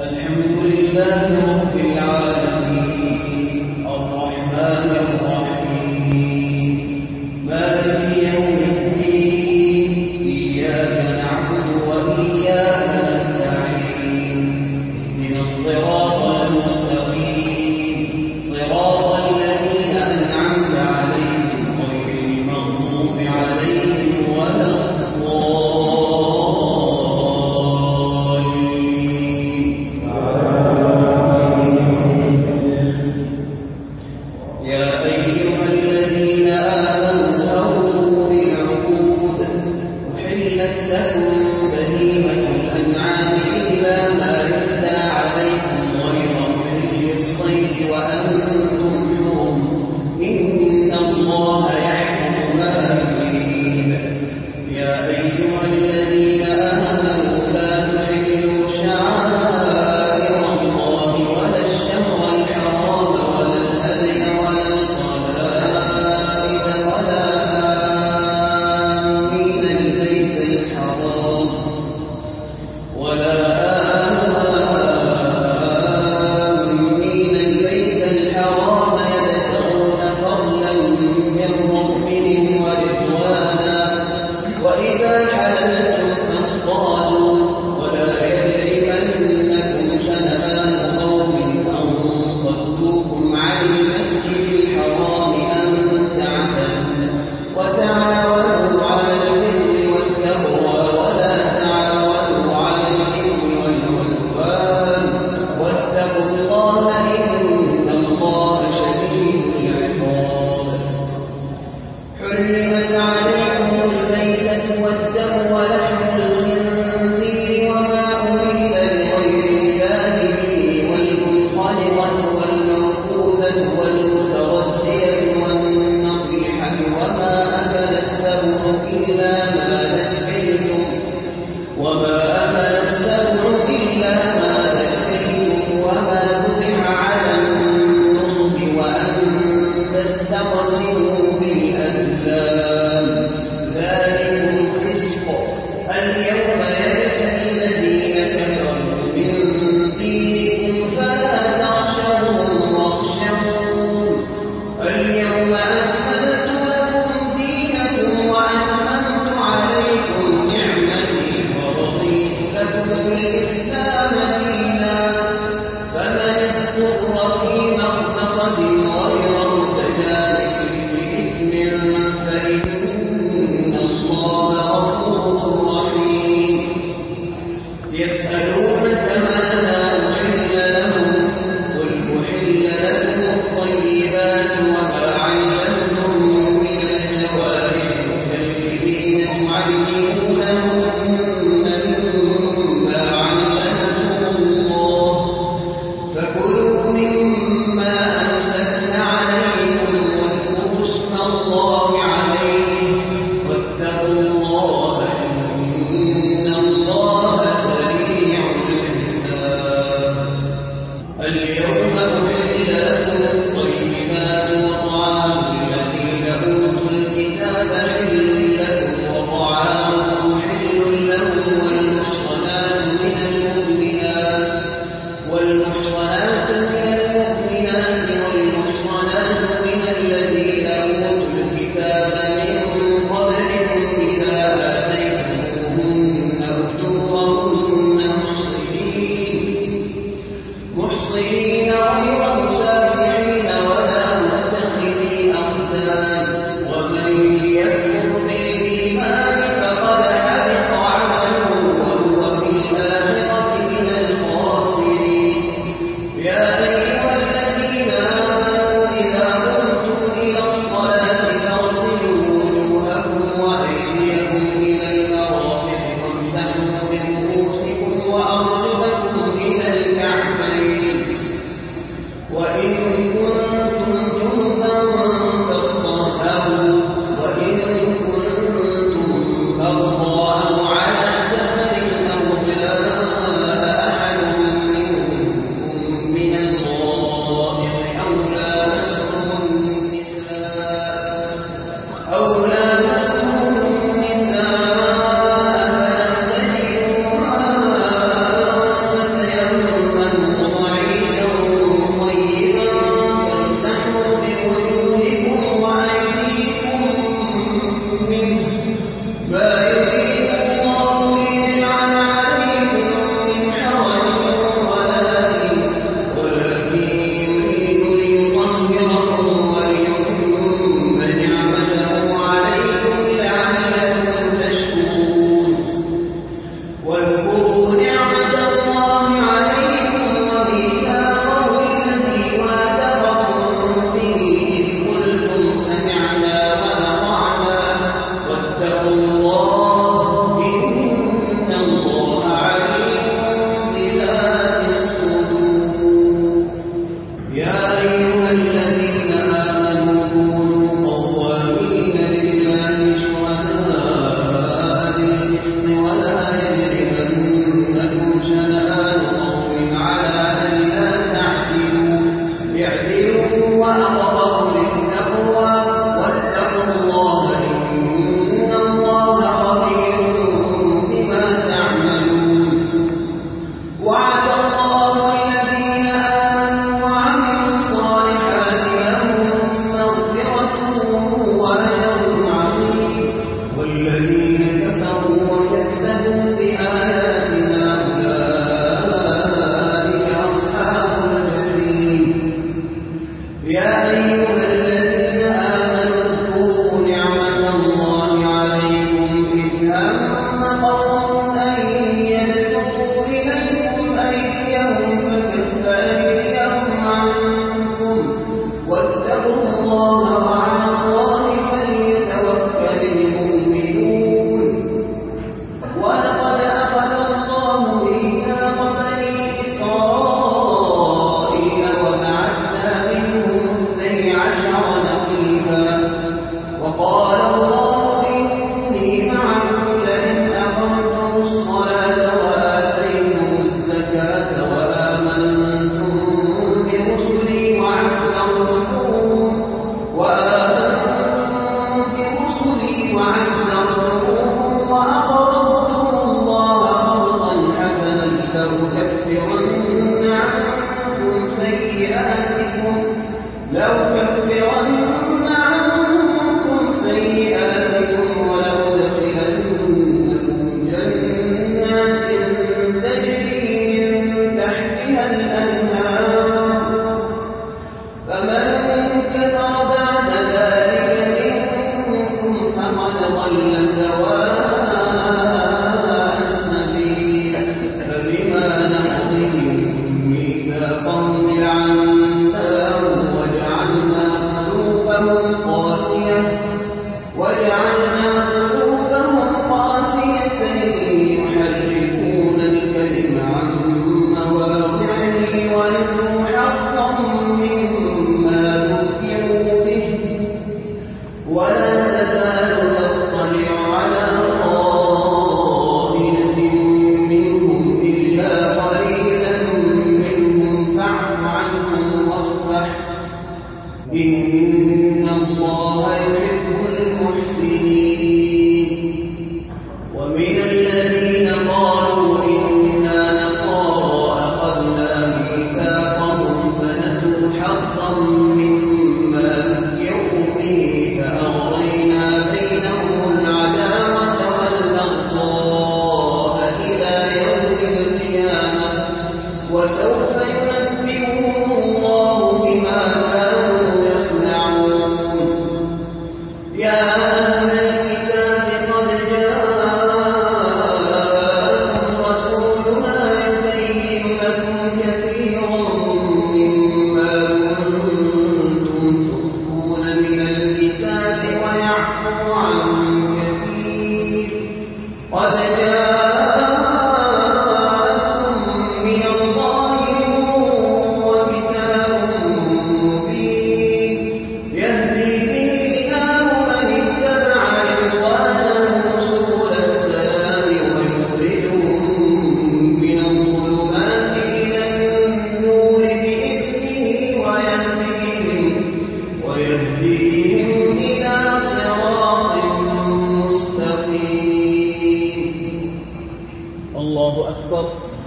الحمد لله رب العالمين الرحمن الرحيم الذي حرمت عليكم الميتة والدم ولحم الخنزير ولا يجرمن يا أيها كفر